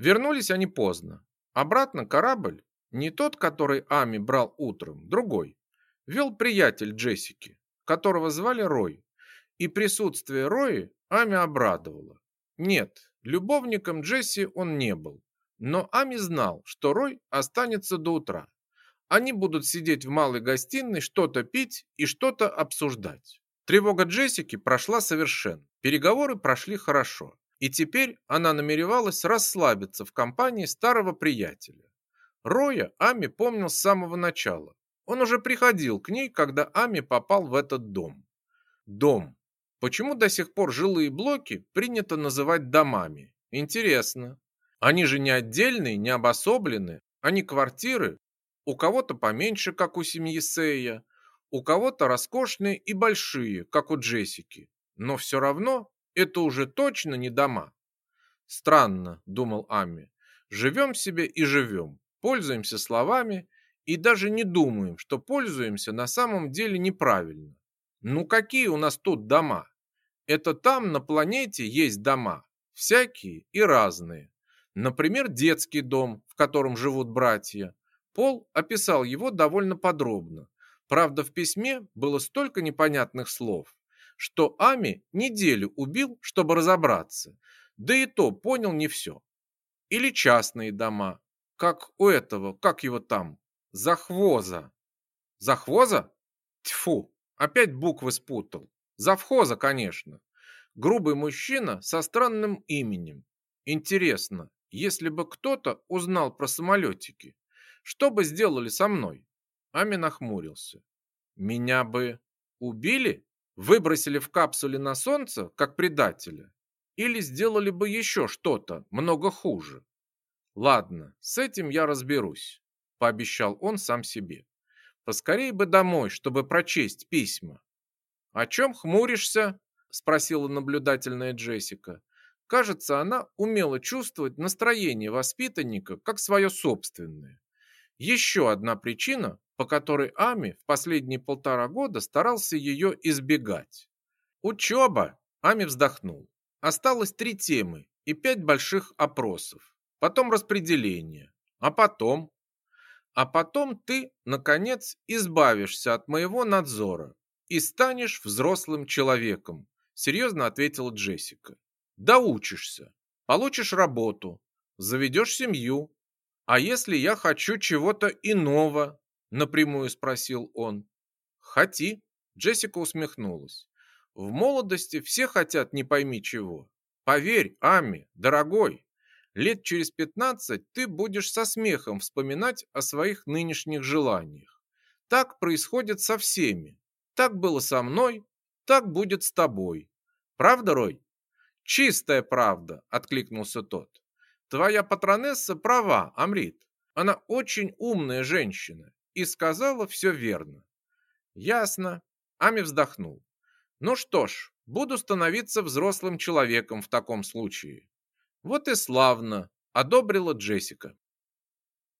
Вернулись они поздно. Обратно корабль, не тот, который Ами брал утром, другой, вел приятель Джессики, которого звали Рой. И присутствие Рои Ами обрадовало. Нет, любовником Джесси он не был. Но Ами знал, что Рой останется до утра. Они будут сидеть в малой гостиной, что-то пить и что-то обсуждать. Тревога Джессики прошла совершенно. Переговоры прошли хорошо. И теперь она намеревалась расслабиться в компании старого приятеля. Роя Ами помнил с самого начала. Он уже приходил к ней, когда Ами попал в этот дом. Дом. Почему до сих пор жилые блоки принято называть домами? Интересно. Они же не отдельные, не обособленные, они квартиры. У кого-то поменьше, как у семьи Сея, у кого-то роскошные и большие, как у Джессики. Но все равно это уже точно не дома. Странно, думал Амми. Живем себе и живем, пользуемся словами и даже не думаем, что пользуемся на самом деле неправильно. Ну какие у нас тут дома? Это там на планете есть дома, всякие и разные. Например, детский дом, в котором живут братья. Пол описал его довольно подробно. Правда, в письме было столько непонятных слов, что Ами неделю убил, чтобы разобраться. Да и то понял не все. Или частные дома, как у этого, как его там, Захвоза. Захвоза? Тьфу, опять буквы спутал. Завхоза, конечно. Грубый мужчина со странным именем. Интересно, если бы кто-то узнал про самолетики, что бы сделали со мной? Ами нахмурился. Меня бы убили? Выбросили в капсуле на солнце, как предателя? Или сделали бы еще что-то много хуже? Ладно, с этим я разберусь, пообещал он сам себе. Поскорей бы домой, чтобы прочесть письма. О чем хмуришься? Спросила наблюдательная Джессика. Кажется, она умела чувствовать настроение воспитанника как свое собственное. Еще одна причина, по которой Ами в последние полтора года старался ее избегать. Учеба! Ами вздохнул. Осталось три темы и пять больших опросов. Потом распределение. А потом? А потом ты, наконец, избавишься от моего надзора и станешь взрослым человеком, серьезно ответила Джессика доучишься, получишь работу, заведешь семью. А если я хочу чего-то иного? Напрямую спросил он. Хоти. Джессика усмехнулась. В молодости все хотят не пойми чего. Поверь, Ами, дорогой, лет через пятнадцать ты будешь со смехом вспоминать о своих нынешних желаниях. Так происходит со всеми. Так было со мной, так будет с тобой. Правда, Рой? «Чистая правда», — откликнулся тот. «Твоя патронесса права, Амрит. Она очень умная женщина и сказала все верно». «Ясно», — Ами вздохнул. «Ну что ж, буду становиться взрослым человеком в таком случае». «Вот и славно», — одобрила Джессика.